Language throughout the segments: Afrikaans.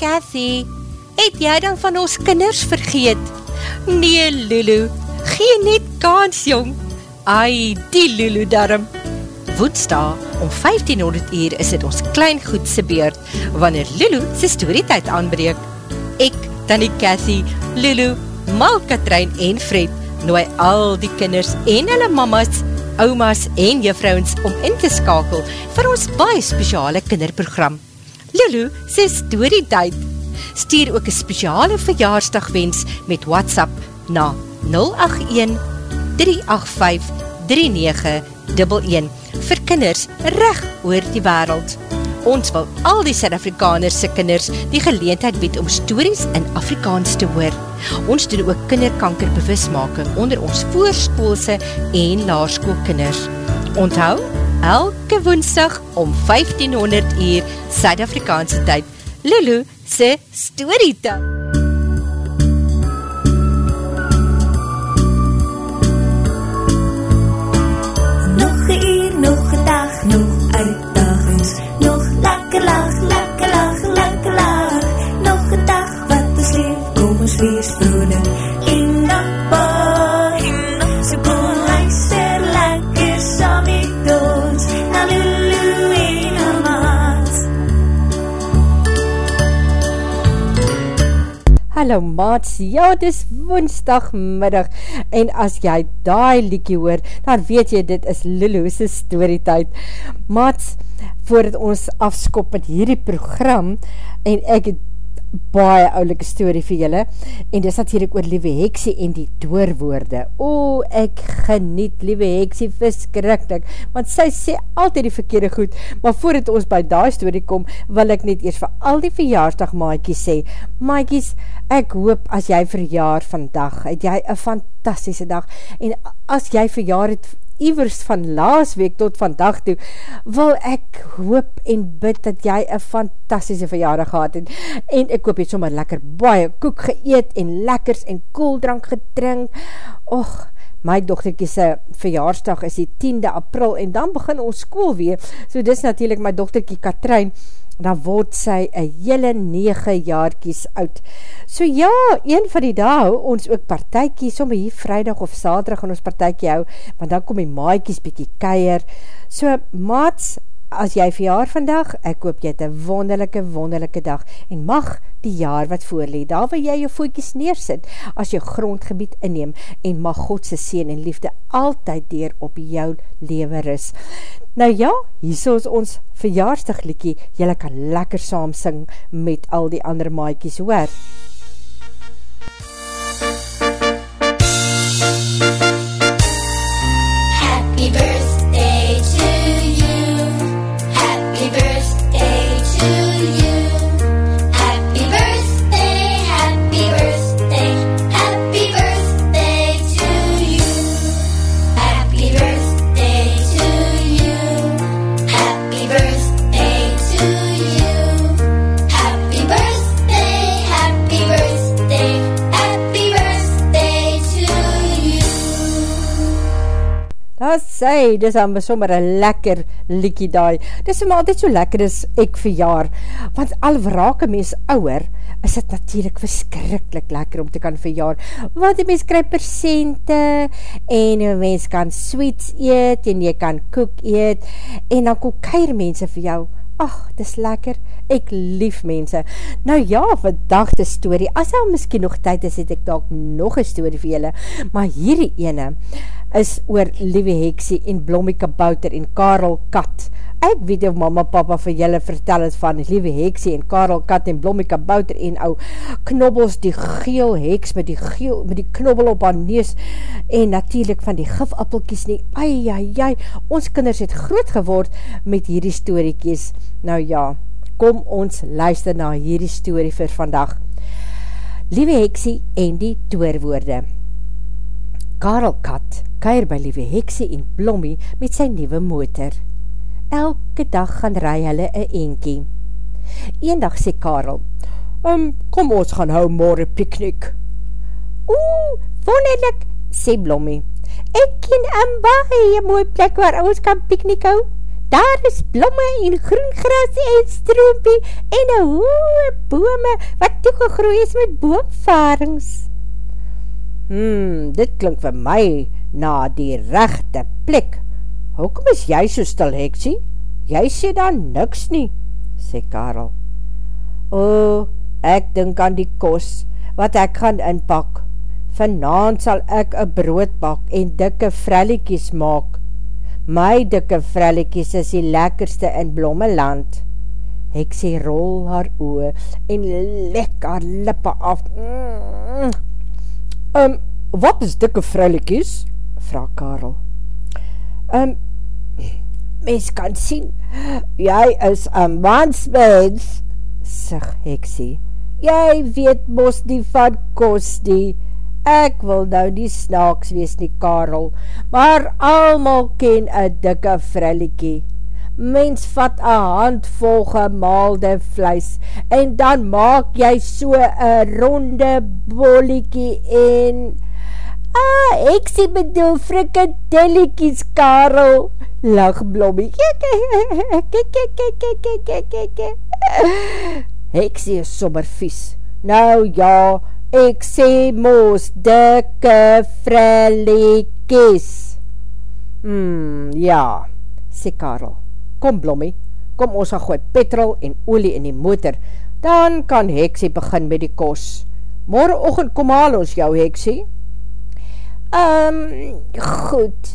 Cathy, het jy dan van ons kinders vergeet? Nee, Lulu, gee net kans, jong. Ai, die Lulu darm. Woensdag om 1500 uur is het ons klein goedse beurt, wanneer Lulu sy storytijd aanbreek. Ek, Tanny Cathy, Lulu, Mal Katrein en Fred nooi al die kinders en hulle mamas, oumas en juffrouwens om in te skakel vir ons baie speciale kinderprogram. Lulu sê story tyd. Stuur ook een speciale verjaarsdagwens met WhatsApp na 081 385 3911 vir kinders recht oor die wereld. Ons wil al die Suid-Afrikanerse kinders die geleentheid bied om stories in Afrikaans te hoor. Ons doen ook kinderkanker bewusmaking onder ons voorskoolse en laarskoolkinders. Onthou, elke woensdag om 1500 uur Suid-Afrikaanse tyd. Lulu se storytime. Hallo maats, ja, dis woensdagmiddag en as jy daai liekie hoor, dan weet jy dit is Lulu's storytijd. Maats, voordat ons afskop met hierdie program en ek het baie oulike story vir julle. En dis natuurlijk oor Liewe Heksie en die doorwoorde. O, ek geniet Liewe Heksie verskrikkelijk, want sy sê altyd die verkeerde goed, maar voordat ons by die story kom, wil ek net eers vir al die verjaarsdag maaikies sê, maaikies, ek hoop as jy verjaar vandag, het jy een fantastische dag, en as jy verjaar het iwers van laas week tot vandag toe, wil ek hoop en bid dat jy een fantastische verjaardag gehad het, en ek hoop jy sommer lekker baie koek geëet, en lekkers en koeldrank gedrink, och, my dochterkie sy verjaarsdag is die 10de april, en dan begin ons school weer, so dis natuurlijk my dochterkie Katrein, dan word sy een hele 9 jaarkies oud. So ja, een van die dag hou ons ook partijkie, somme hier vrijdag of saterdag gaan ons partijkie hou, want dan kom die maaikies bykie keier. So maats, as jy verjaar vandag, ek hoop jy het een wonderlijke, wonderlijke dag, en mag die jaar wat voorlee, daar waar jy jou voetjies neersit, as jy grondgebied inneem, en mag Godse seen en liefde altyd deur op jou lewe ris. Nou ja, hier is ons verjaarsdagliekie, jylle kan lekker saam sing met al die ander maaikies hoor. Happy Sê, dis dan sommer een lekker liekie daai. Dis maar altyd so lekker as ek verjaar, want al raak een mens ouwer, is het natuurlijk verskrikkelijk lekker om te kan verjaar, want die mens krijg percente, en die mens kan sweets eet, en jy kan koek eet, en dan kom keir mense vir jou, ach, dis lekker, ek lief mense. Nou ja, die story, as al miskien nog tyd is, het ek dalk nog een story vir julle, maar hierdie ene is oor Liewe Heksie en Blommie Kabouter en Karel Kat. Ek weet of mama papa vir julle vertel het van Liewe Heksie en Karel Kat en Blommie Kabouter en ou knobbels die geel heks met die, geel, met die knobbel op haar neus en natuurlijk van die gifappelkies nie. Ai, ai, ai, ons kinders het groot geword met hierdie storiekies. Nou ja, kom ons luister na hierdie story vir vandag. Liewe Heksie en die toerwoorde. Karel Kat keir by Liewe Heksie en Blommie met sy nieuwe motor. Elke dag gaan ry hulle een enkie. Eendag sê Karel, um, kom ons gaan hou morgen piknik. Oeh, wonderlik, sê Blommie. Ek ken een baie mooi plek waar ons kan piknik hou. daar is blomme en groengras en stroompie en een hoë bome wat toegegroei is met boomvarings. Hmm, dit klink vir my na die rechte plek. Hoekom is jy so stil, Heksie? Jy sê dan niks nie, sê Karel. O, ek dink aan die kos wat ek gaan inpak. Vanavond sal ek een brood bak en dikke frelliekies maak. My dikke vrelletjies is die lekkerste in Blommeland. Ek sê rol haar oe en lek haar lippe af. Mm. Um, wat is dikke vrelletjies? Vraag Karel. Um, mens kan sien, jy is een mansmens, sig Heksie. Jy weet mos die van kos die, Ek wil nou die snaaks wees nie, Karel, maar almal ken een dikke frilliekie. Mens vat een handvol gemaalde vlees en dan maak jy so een ronde bolliekie en... Ah, ek sê bedoel frikadelliekies, Karel, lag Blommie. Ek sê sommer vies. Nou ja, ek sê moos dikke freliekies. Hmm, ja, sê Karel. Kom Blommie, kom ons gaan gooi petrol en olie in die motor, dan kan Heksie begin met die kos. Morgenochtend kom haal ons jou Heksie. Um, goed,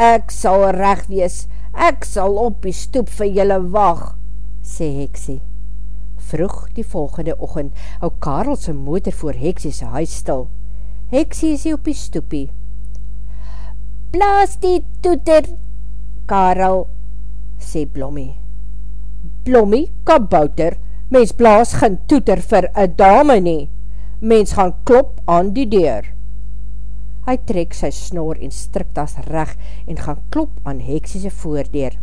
ek sal recht wees, ek sal op die stoep vir julle wacht, sê Heksie vroeg die volgende ochend hou Karel sy motor voor Heksie sy huis stil. Heksie is hier op die stoepie. Blaas die toeter, Karel, sê Blommie. Blommie, kabouter, mens blaas geen toeter vir een dame nie. Mens gaan klop aan die deur. Hy trek sy snor en striktas reg en gaan klop aan Heksie sy voordeur.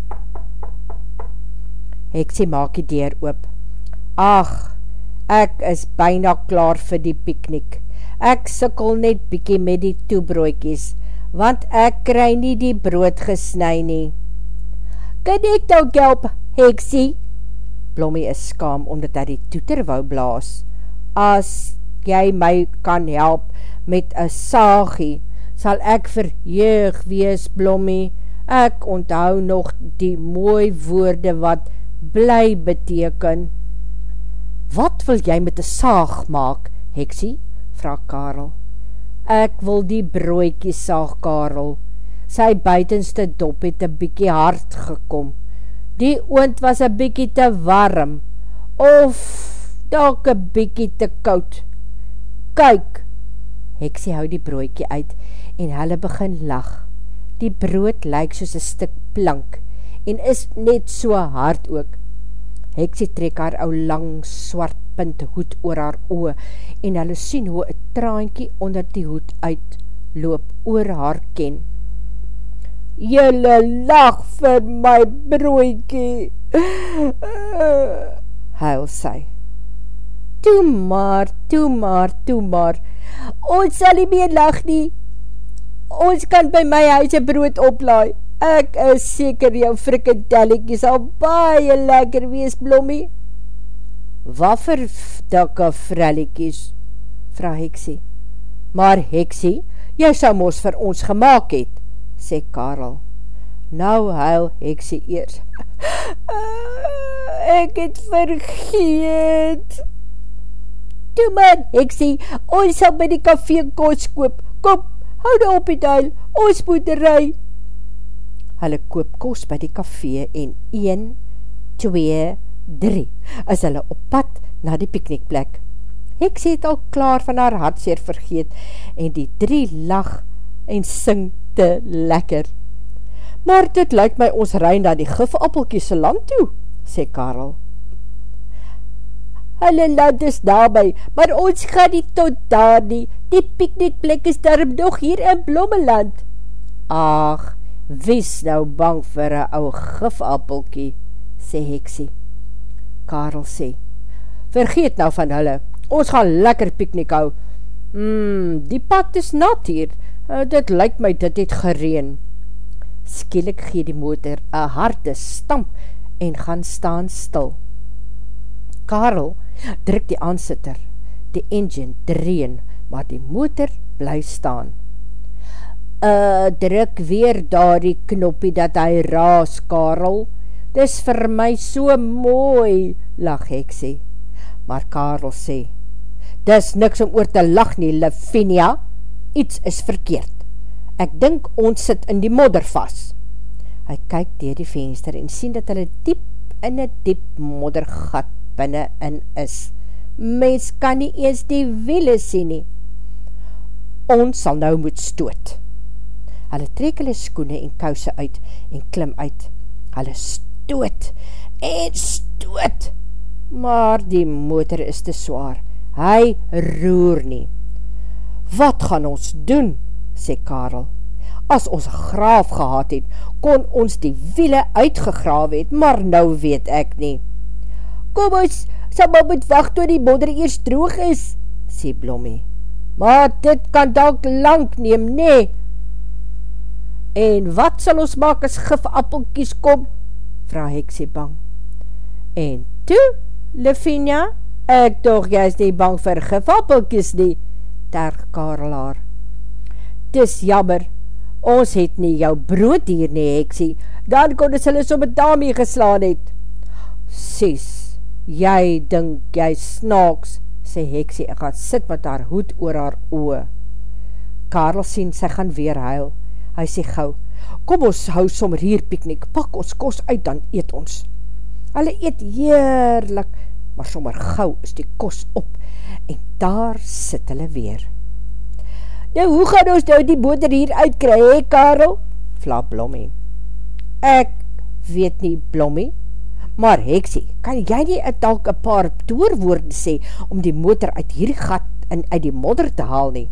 Heksie maak die deur oop. Ach, ek is byna klaar vir die piknik. Ek sikkel net bykie met die toebroekies, want ek kry nie die brood gesnui nie. Kan ek nou kelp, heksie? Blommie is skam, omdat hy die toeter wou blaas. As jy my kan help met een saagie, sal ek verheug wees, Blommie. Ek onthou nog die mooi woorde wat bly beteken. Wat wil jy met die saag maak, Heksie? vraag Karel. Ek wil die broekie saag, Karel. Sy buitenste dop het een bykie hard gekom. Die oond was een bykie te warm, of dalk een bykie te koud. Kyk! Heksie hou die broekie uit, en hulle begin lag. Die brood lyk soos een stuk plank, en is net so hard ook. Heksie trek haar ou lang swart punt hoed oor haar oe en hulle sien hoe een traankie onder die hoed uitloop oor haar ken. Julle lach vir my broekie, huil sy. Toe maar, toe maar, toe maar, ons sal nie meer lach nie, ons kan by my huis een brood oplaai. Ek is seker jou frikadeliekie sal baie lekker wees, Blommie. Wat vir dikke freliekies? Vra Heksie. Maar Heksie, jy sal mos vir ons gemaakt het, sê Karel. Nou huil Heksie eers. Ek het vergeet. Toe man, Heksie, ons sal by die kafee kos koop. Kom, hou nou op die duil, ons moet rui. Hulle koop kos by die kafee en 1, 2, 3 is hulle op pad na die piknikplek. Heks het al klaar van haar hartseer vergeet en die drie lag en sing te lekker. Maar dit lyk my ons rui na die gifappelkiese land toe, sê Karel. Hulle land is daarby, maar ons gaan nie tot daar nie. Die piknikplek is daarom nog hier in Blommeland. Ach, Wees nou bang vir een ou gifappelkie, sê Heksie. Karel sê, vergeet nou van hulle, ons gaan lekker piknik hou. Hmm, die pad is nat hier, uh, dit lyk my dit het gereen. Skielik gee die motor een harde stamp en gaan staan stil. Karel druk die aansitter, die engine dreen, maar die motor bly staan. Uh, druk weer daar die knoppie dat hy raas, Karel. Dis vir my so mooi, lag ek sê. Maar Karel sê, dis niks om oor te lag nie, Lavinia. Iets is verkeerd. Ek dink ons sit in die modder vast. Hy kyk dier die venster en sien dat hulle diep in een diep moddergat binnen in is. Mens kan nie eens die wiele sien nie. Ons sal nou moet stoot. Hulle trek hulle skoene en kouse uit en klim uit. Hulle stoot en stoot. Maar die motor is te zwaar. Hy roer nie. Wat gaan ons doen? sê Karel. As ons graaf gehad het, kon ons die wiele uitgegraaf het, maar nou weet ek nie. Kom ons, sal maar moet wacht toe die modder eers droog is, sê Blommie. Maar dit kan dalk lang neem, nee. En wat sal ons maak as gifappelkies kom? Vraag ek sê bang. En toe, Levinia, ek toch juist nie bang vir gifappelkies nie, terg Karelaar. Dis jammer, ons het nie jou brood hier nie, heksie, dan kon ons hulle so met daarmee geslaan het. Sies, jy dink jy snaaks, sê heksie, en gaan sit met haar hoed oor haar oe. Karel sien, sy gaan weer huil. Hy sê gauw, kom ons hou sommer hier piknik, pak ons kos uit, dan eet ons. Hulle eet heerlik, maar sommer gauw is die kos op, en daar sit hulle weer. Nou, hoe gaan ons nou die boter hier uitkry, he, Karel? Vla Blommie. Ek weet nie, Blommie, maar Heksie, kan jy nie talk een paar toerwoorde sê om die motor uit hier gat en uit die modder te haal nie?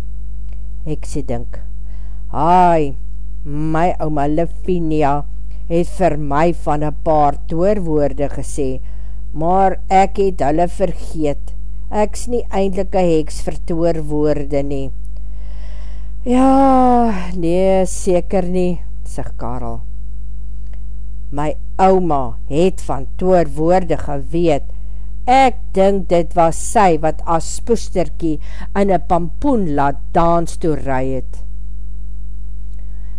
Heksie dink, Hai, my oma Lavinia het vir my van een paar toerwoorde gesê, maar ek het hulle vergeet. Ek is nie eindelijk een heks vir toerwoorde nie. Ja, nee, seker nie, sig Karel. My ouma het van toer woorde geweet. Ek dink dit was sy wat as spoesterkie in een pampoen laat dans toe rui het.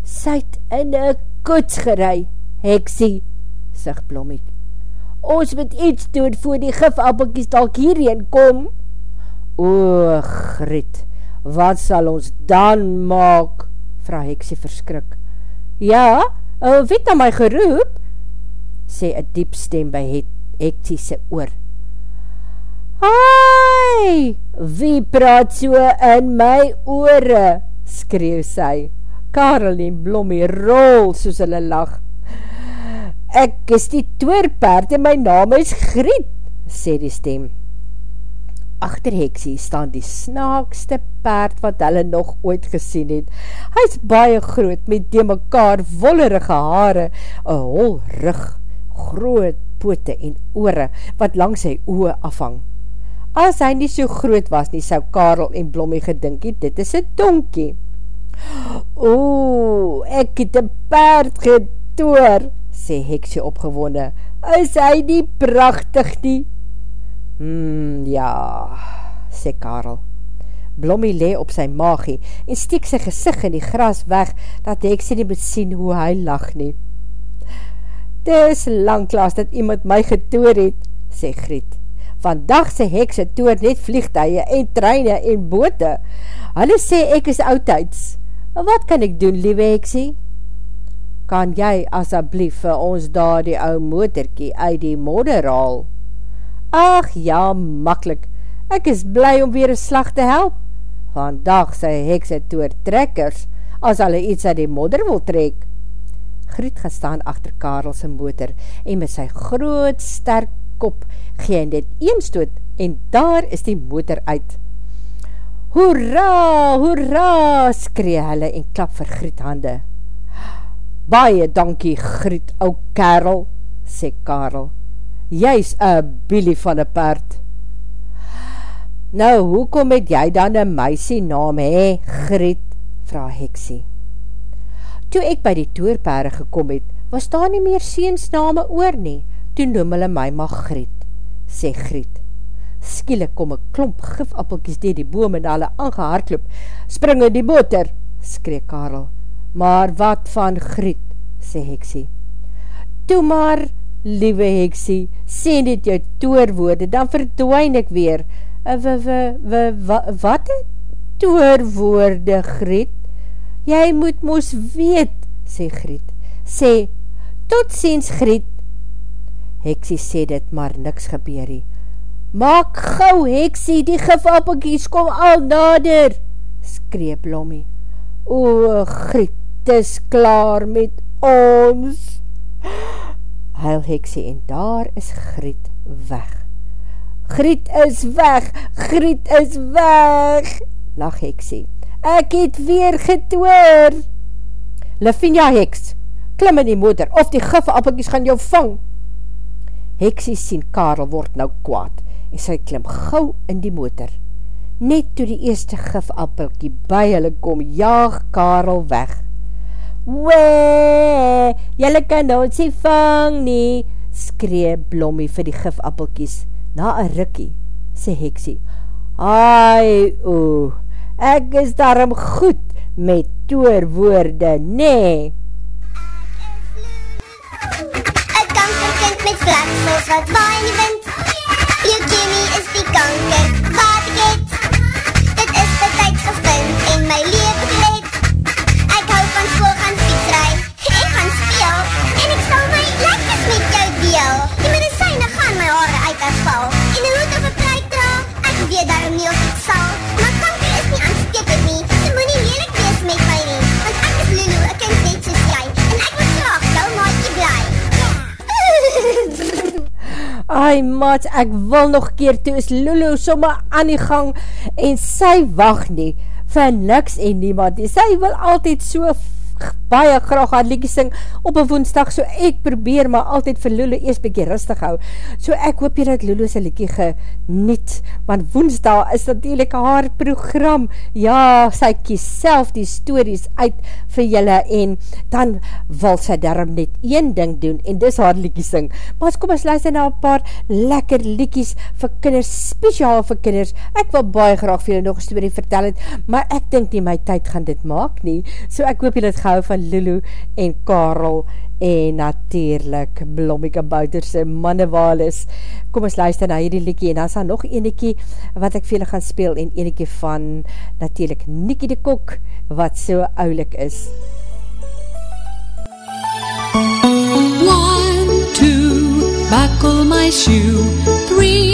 Sy het in een koets gerei, heksie, sig Blommie. Ons moet iets doen voor die gifappelkies dalk hierheen kom. O, Griet, wat sal ons dan maak? Vraag Heksie verskrik. Ja, wie het my geroep? Sê een diep stem by Heksie sy oor. Hai, wie praat so in my oore? Skreeuw sy. Karel en Blommie rol soos hulle lach. Ek is die toerpaard en my naam is Griet, sê die stem achter Heksie staan die snaakste paard wat hulle nog ooit gesien het. Hy is baie groot met die mekaar wollerige haare, een hol rug, groot pote en oore wat langs sy oe afhang. As hy nie so groot was nie, sou Karel en Blommie gedink het, dit is een donkie. O, ek het een paard getoor, sê Heksie opgewonde. Is hy nie prachtig nie? Hmm, ja, sê Karel. Blommie le op sy maagie en steek sy gezicht in die gras weg, dat ek sy nie moet sien hoe hy lach nie. Dis langklaas dat iemand my getoor het, sê Griet. Vandag sy hekse toor net vliegtuie en treine en bote. Hulle sê ek is oudheids. Wat kan ek doen, liewe heksie? Kan jy asjeblief vir ons daar die ou motorkie uit die modder haal? Ach ja, makkelijk, ek is bly om weer een slag te help. Vandag sy hekse toer trekkers, as hulle iets uit die modder wil trek. Griet gestaan achter Karelse motor en met sy groot sterk kop gee in dit een stoot en daar is die motor uit. Hoera, hoera, skree hulle en klap vir Griet hande. Baie dankie Griet, ou kerel, sê Karel jy is een bielie van een paard. Nou, hoekom het jy dan een meisie naam, he, Griet, vraag Heksie. Toe ek by die toerpere gekom het, was daar nie meer seensname oor nie, toe noem hulle my maar Griet, sê Griet. Skielik kom een klomp gifappelkies dier die boom en hulle aangehardloop. Spring in die boter, skree Karel. Maar wat van Griet, sê Heksie. Toe maar, liewe Heksie, sê net jou toerwoorde, dan verdwijn ek weer. W, w, w, w, wat het toerwoorde, Griet? Jy moet moes weet, sê Griet. Sê, tot ziens, Griet. Heksie sê dit, maar niks gebeurie. Maak gauw, heksie, die gevappelkies kom al nader, skreep Lommie. O, Griet, is klaar met ons. Huil heksie, en daar is Griet weg. Griet is weg, Griet is weg, lag heksie. Ek het weer getoor. Lavinia heks, klim in die motor, of die gevappelkies gaan jou vang. Heksie sien Karel word nou kwaad en sy klim gauw in die motor. Net toe die eerste gifappelkie by hulle kom, jaag Karel weg. Wee, jylle kan ons nie vang nie, skree Blommie vir die gifappelkies. Na een rikkie, sê Heksie. Ai, oe, ek is daarom goed met toerwoorde, nee. Een kankerkind met vlaksels wat waai in die wind Leukemie is die kanker wat ek het Dit is die tijd gevind en my leven gelet Ek hou van school gaan fietsrij Ek gaan speel. En ek sal my lekkers met jou deel. Die medicijne gaan my haare uit as Ai maat, ek wil nog keer toe is Lulu sommer aan die gang en sy wacht nie vir niks en niemand nie. Sy wil altyd so baie graag haar liedje sing op een woensdag, so ek probeer maar altyd vir Lulu eers bykie rustig hou. So ek hoop jy dat Lulu sy liedje geniet, want woensdag is natuurlijk haar program. Ja, sy kies self die stories uit vir julle en dan wil sy daarom net een ding doen en dis haar liedje sing. Maar kom ons luister na een paar lekker liedjes vir kinders, speciaal vir kinders. Ek wil baie graag vir julle nog een story vertel het, maar ek dink nie my tyd gaan dit maak nie. So ek hoop julle het gehou van Lulu en Karel en natuurlijk Blommike Bouterse mannewalis. Kom ons luister na hierdie liekie en dan is daar nog eniekie wat ek vir julle gaan speel en eniekie van natuurlijk Nikkie de Kok wat so oulik is. One, two, buckle my shoe. Three,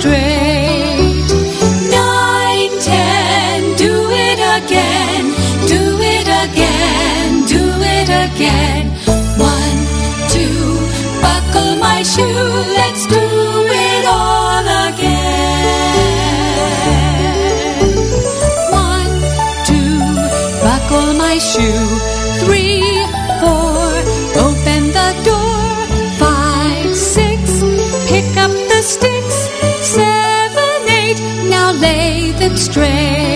straight. Nine, ten, do it again. Do it again. Do it again. One, two, buckle my shoe. Let's do it all again. One, two, buckle my shoe. Three, strength.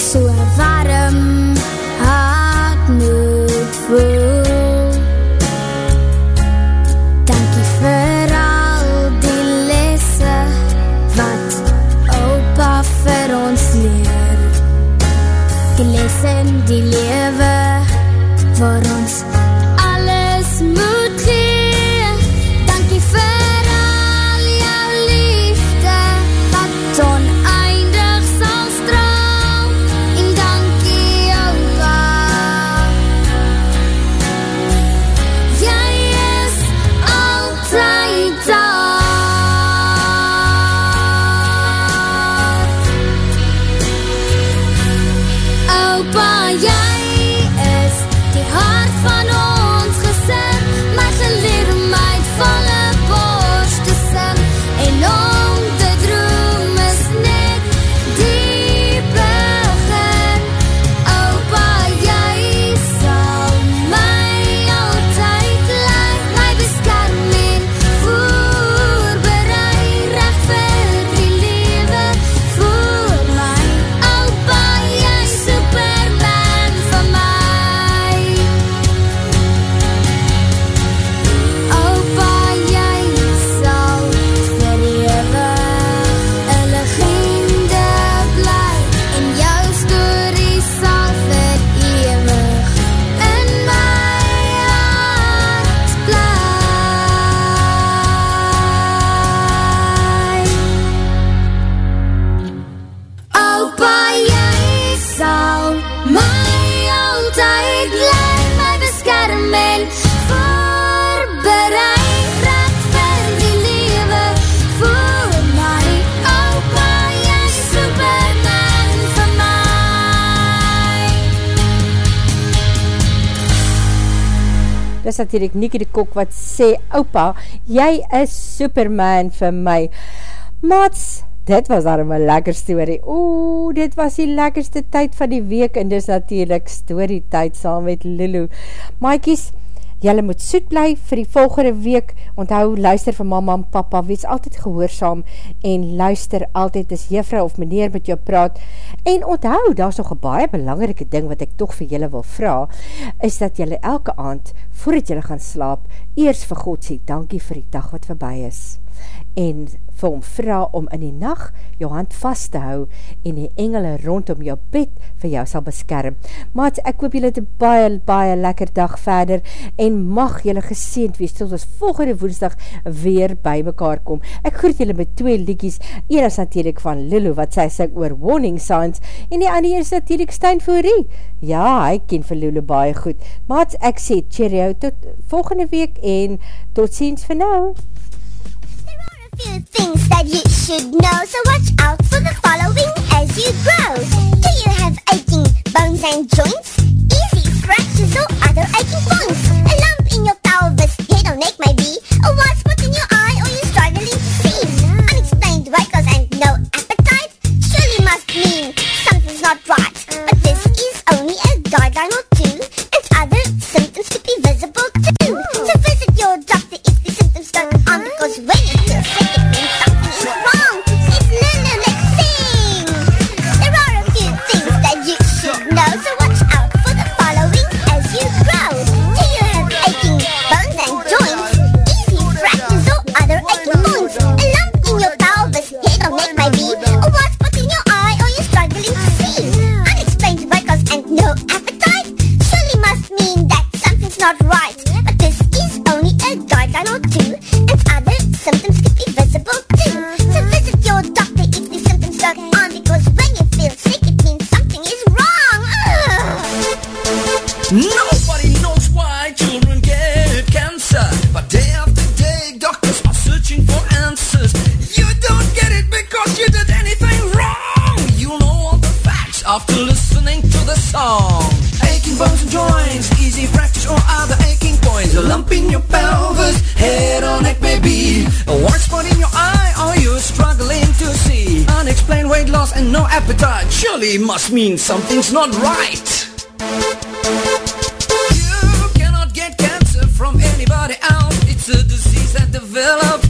So warm is natuurlijk Nieke de Kok wat sê, opa, jy is superman vir my. Mats, dit was daarom een lekker story. Oeh, dit was die lekkerste tyd van die week en dis natuurlijk story tyd saam met Lulu. Maaikies, Julle moet soet bly vir die volgende week. Onthou, luister vir mama en papa, wees altyd gehoorzaam en luister altyd as juffrou of meneer met jou praat. En onthou, daar is nog een baie belangrike ding wat ek toch vir julle wil vraag, is dat julle elke aand, voordat julle gaan slaap, eers vir God sê, dankie vir die dag wat voorbij is en vir hom vraag om in die nacht jou hand vast te hou en die engele rondom jou bed vir jou sal beskerm. Maat, ek hoop julle het een baie, baie lekker dag verder en mag julle geseend wees tot ons volgende woensdag weer by mekaar kom. Ek groet julle met twee liekies, een is natuurlijk van Lulu wat sy sê oor warning signs en die ander is natuurlijk Stijn Fourie. Ja, hy ken vir Lulu baie goed. Maat, ek sê cheerio tot volgende week en tot ziens vir nou few things that you should know, so watch out for the following as you grow. Do you have aching bones and joints? Easy fractures or other aching points? A lump in your pelvis, head or neck maybe? A white spot in your eye or you're struggling to see? Unexplained wrinkles and no appetite? Surely must mean something's not right. But this is only a guideline or two. Means something's not right. You cannot get cancer from anybody else. It's a disease that develops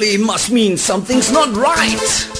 Surely it must mean something's not right.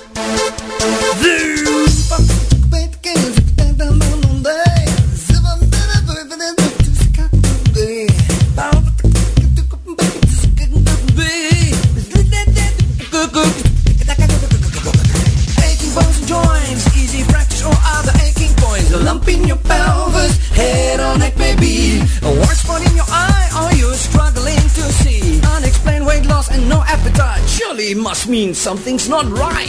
something's not right.